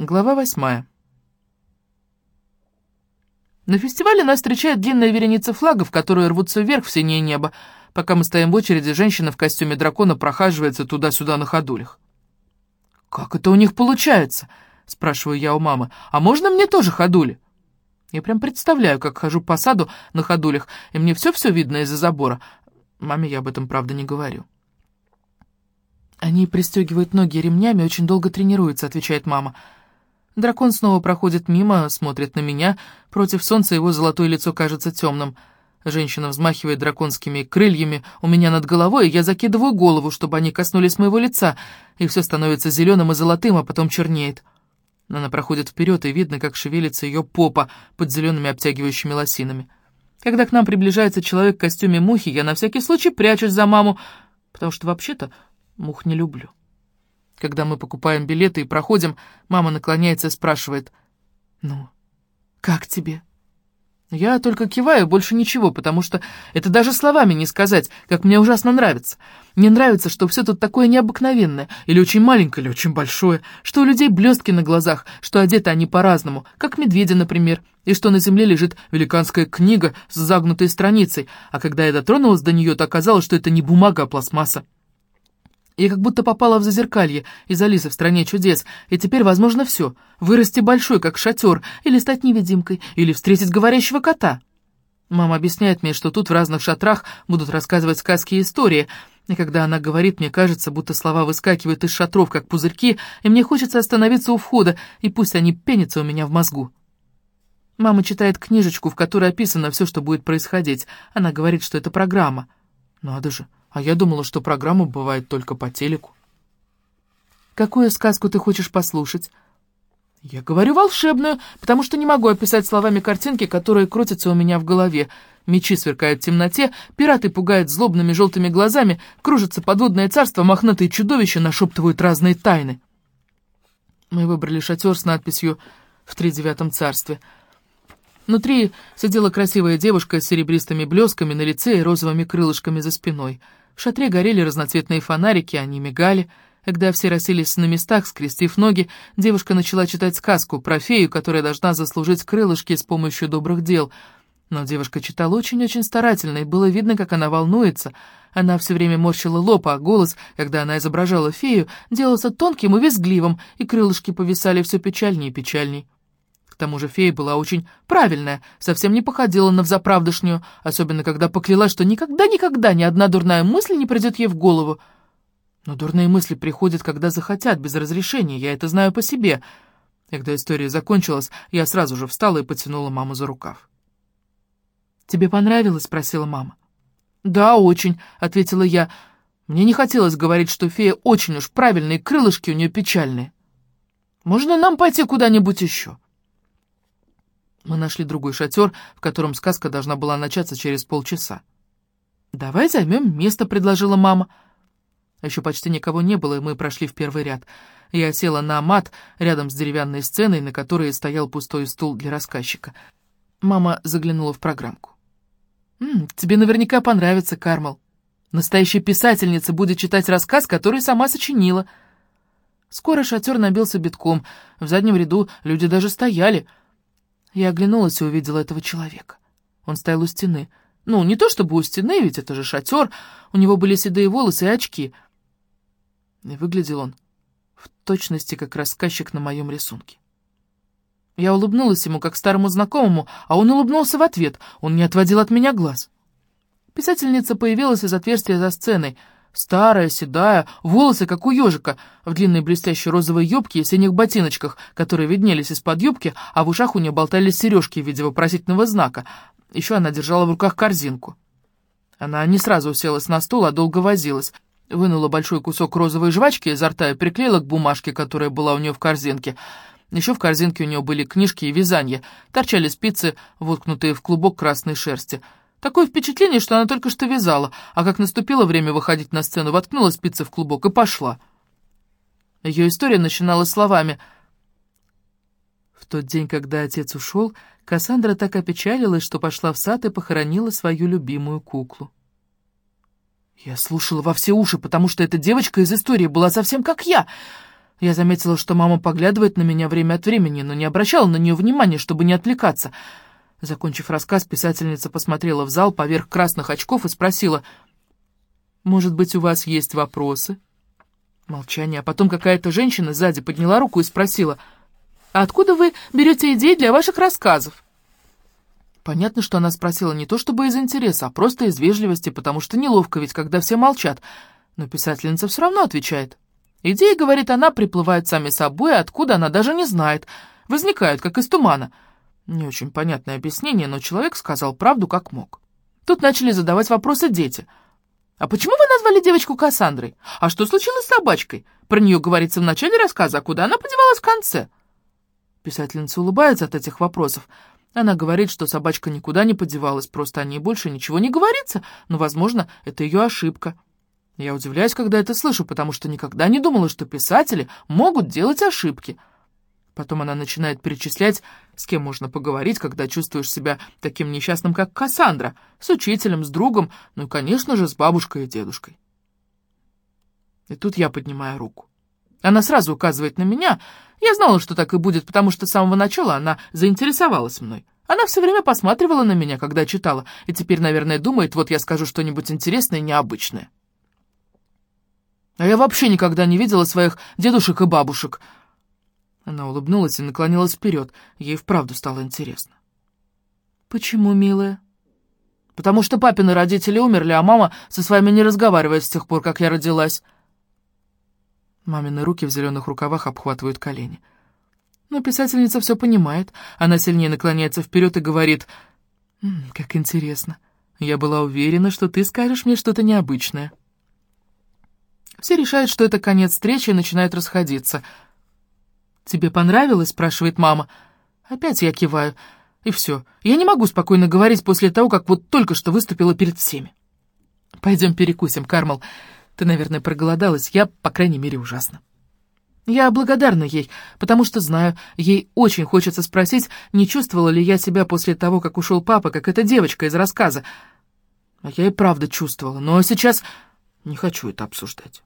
Глава восьмая. На фестивале нас встречает длинная вереница флагов, которые рвутся вверх в синее небо. Пока мы стоим в очереди, женщина в костюме дракона прохаживается туда-сюда на ходулях. «Как это у них получается?» — спрашиваю я у мамы. «А можно мне тоже ходули?» Я прям представляю, как хожу по саду на ходулях, и мне все-все видно из-за забора. Маме я об этом, правда, не говорю. «Они пристегивают ноги ремнями, очень долго тренируются», — отвечает мама. Дракон снова проходит мимо, смотрит на меня. Против солнца его золотое лицо кажется темным. Женщина взмахивает драконскими крыльями у меня над головой, я закидываю голову, чтобы они коснулись моего лица, и все становится зеленым и золотым, а потом чернеет. Она проходит вперед, и видно, как шевелится ее попа под зелеными обтягивающими лосинами. Когда к нам приближается человек в костюме мухи, я на всякий случай прячусь за маму, потому что вообще-то Мух не люблю. Когда мы покупаем билеты и проходим, мама наклоняется и спрашивает, «Ну, как тебе?» Я только киваю, больше ничего, потому что это даже словами не сказать, как мне ужасно нравится. Мне нравится, что все тут такое необыкновенное, или очень маленькое, или очень большое, что у людей блестки на глазах, что одеты они по-разному, как медведи, например, и что на земле лежит великанская книга с загнутой страницей, а когда я дотронулась до нее, то оказалось, что это не бумага, а пластмасса. Я как будто попала в зазеркалье из Алисы в «Стране чудес», и теперь возможно все — вырасти большой, как шатер, или стать невидимкой, или встретить говорящего кота. Мама объясняет мне, что тут в разных шатрах будут рассказывать сказки и истории, и когда она говорит, мне кажется, будто слова выскакивают из шатров, как пузырьки, и мне хочется остановиться у входа, и пусть они пенятся у меня в мозгу. Мама читает книжечку, в которой описано все, что будет происходить. Она говорит, что это программа. Надо же, а я думала, что программа бывает только по телеку. Какую сказку ты хочешь послушать? Я говорю волшебную, потому что не могу описать словами картинки, которые крутятся у меня в голове. Мечи сверкают в темноте, пираты пугают злобными желтыми глазами, кружится подводное царство, мохнатые чудовища нашептывают разные тайны. Мы выбрали шатер с надписью «В тридевятом царстве». Внутри сидела красивая девушка с серебристыми блесками на лице и розовыми крылышками за спиной — в шатре горели разноцветные фонарики, они мигали. Когда все расселись на местах, скрестив ноги, девушка начала читать сказку про фею, которая должна заслужить крылышки с помощью добрых дел. Но девушка читала очень-очень старательно, и было видно, как она волнуется. Она все время морщила лоб, а голос, когда она изображала фею, делался тонким и визгливым, и крылышки повисали все печальнее и печальней тому же фея была очень правильная, совсем не походила на взаправдышнюю, особенно когда поклялась, что никогда-никогда ни одна дурная мысль не придет ей в голову. Но дурные мысли приходят, когда захотят, без разрешения, я это знаю по себе. Когда история закончилась, я сразу же встала и потянула маму за рукав. «Тебе понравилось?» — спросила мама. «Да, очень», — ответила я. Мне не хотелось говорить, что фея очень уж правильные, крылышки у нее печальные. «Можно нам пойти куда-нибудь еще?» Мы нашли другой шатер, в котором сказка должна была начаться через полчаса. «Давай займем место», — предложила мама. Еще почти никого не было, и мы прошли в первый ряд. Я села на мат рядом с деревянной сценой, на которой стоял пустой стул для рассказчика. Мама заглянула в программку. «М -м, «Тебе наверняка понравится, Кармал. Настоящая писательница будет читать рассказ, который сама сочинила». Скоро шатер набился битком. В заднем ряду люди даже стояли — я оглянулась и увидела этого человека. Он стоял у стены. Ну, не то чтобы у стены, ведь это же шатер. У него были седые волосы и очки. И выглядел он в точности как рассказчик на моем рисунке. Я улыбнулась ему как старому знакомому, а он улыбнулся в ответ. Он не отводил от меня глаз. Писательница появилась из отверстия за сценой — Старая, седая, волосы, как у ежика, в длинной блестящей розовой юбке и синих ботиночках, которые виднелись из-под юбки, а в ушах у нее болтались сережки в виде вопросительного знака. Еще она держала в руках корзинку. Она не сразу уселась на стул, а долго возилась. Вынула большой кусок розовой жвачки изо рта и приклеила к бумажке, которая была у нее в корзинке. Еще в корзинке у нее были книжки и вязание. Торчали спицы, воткнутые в клубок красной шерсти — Такое впечатление, что она только что вязала, а как наступило время выходить на сцену, воткнула спицы в клубок и пошла. Ее история начиналась словами «В тот день, когда отец ушел, Кассандра так опечалилась, что пошла в сад и похоронила свою любимую куклу». Я слушала во все уши, потому что эта девочка из истории была совсем как я. Я заметила, что мама поглядывает на меня время от времени, но не обращала на нее внимания, чтобы не отвлекаться. Закончив рассказ, писательница посмотрела в зал поверх красных очков и спросила, «Может быть, у вас есть вопросы?» Молчание, а потом какая-то женщина сзади подняла руку и спросила, «А откуда вы берете идеи для ваших рассказов?» Понятно, что она спросила не то чтобы из интереса, а просто из вежливости, потому что неловко ведь, когда все молчат. Но писательница все равно отвечает. Идеи, говорит она, приплывают сами собой, откуда она даже не знает. Возникают, как из тумана. Не очень понятное объяснение, но человек сказал правду как мог. Тут начали задавать вопросы дети. «А почему вы назвали девочку Кассандрой? А что случилось с собачкой? Про нее говорится в начале рассказа, а куда она подевалась в конце?» Писательница улыбается от этих вопросов. Она говорит, что собачка никуда не подевалась, просто о ней больше ничего не говорится, но, возможно, это ее ошибка. Я удивляюсь, когда это слышу, потому что никогда не думала, что писатели могут делать ошибки. Потом она начинает перечислять, с кем можно поговорить, когда чувствуешь себя таким несчастным, как Кассандра, с учителем, с другом, ну и, конечно же, с бабушкой и дедушкой. И тут я поднимаю руку. Она сразу указывает на меня. Я знала, что так и будет, потому что с самого начала она заинтересовалась мной. Она все время посматривала на меня, когда читала, и теперь, наверное, думает, вот я скажу что-нибудь интересное и необычное. А я вообще никогда не видела своих дедушек и бабушек. Она улыбнулась и наклонилась вперед. Ей вправду стало интересно. «Почему, милая?» «Потому что папины родители умерли, а мама со своими не разговаривает с тех пор, как я родилась». Мамины руки в зеленых рукавах обхватывают колени. Но писательница все понимает. Она сильнее наклоняется вперед и говорит, «М -м, «Как интересно. Я была уверена, что ты скажешь мне что-то необычное». Все решают, что это конец встречи и начинают расходиться. «Тебе понравилось?» — спрашивает мама. Опять я киваю. И все. Я не могу спокойно говорить после того, как вот только что выступила перед всеми. «Пойдем перекусим, Кармал. Ты, наверное, проголодалась. Я, по крайней мере, ужасно». Я благодарна ей, потому что знаю, ей очень хочется спросить, не чувствовала ли я себя после того, как ушел папа, как эта девочка из рассказа. А я и правда чувствовала, но сейчас не хочу это обсуждать.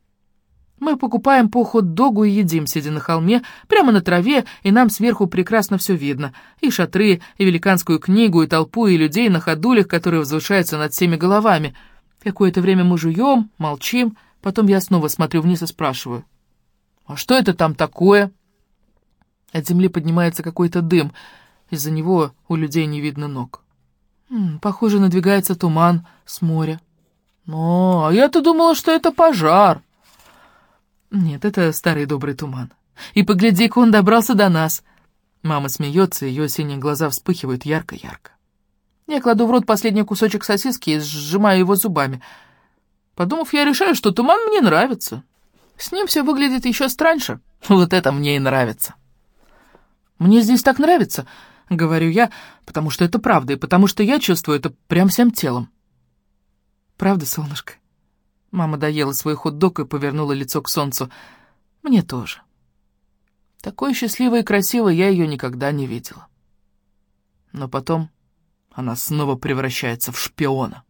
Мы покупаем по хот-догу и едим, сидя на холме, прямо на траве, и нам сверху прекрасно все видно. И шатры, и великанскую книгу, и толпу, и людей на ходулях, которые возвышаются над всеми головами. Какое-то время мы жуем, молчим, потом я снова смотрю вниз и спрашиваю. «А что это там такое?» От земли поднимается какой-то дым. Из-за него у людей не видно ног. М -м, похоже, надвигается туман с моря. «О, а я-то думала, что это пожар!» Нет, это старый добрый туман. И погляди-ка, он добрался до нас. Мама смеется, ее синие глаза вспыхивают ярко-ярко. Я кладу в рот последний кусочек сосиски и сжимаю его зубами. Подумав, я решаю, что туман мне нравится. С ним все выглядит еще страньше. Вот это мне и нравится. Мне здесь так нравится, говорю я, потому что это правда, и потому что я чувствую это прям всем телом. Правда, солнышко? Мама доела свой хот-дог и повернула лицо к солнцу. Мне тоже. Такой счастливой и красивой я ее никогда не видела. Но потом она снова превращается в шпиона.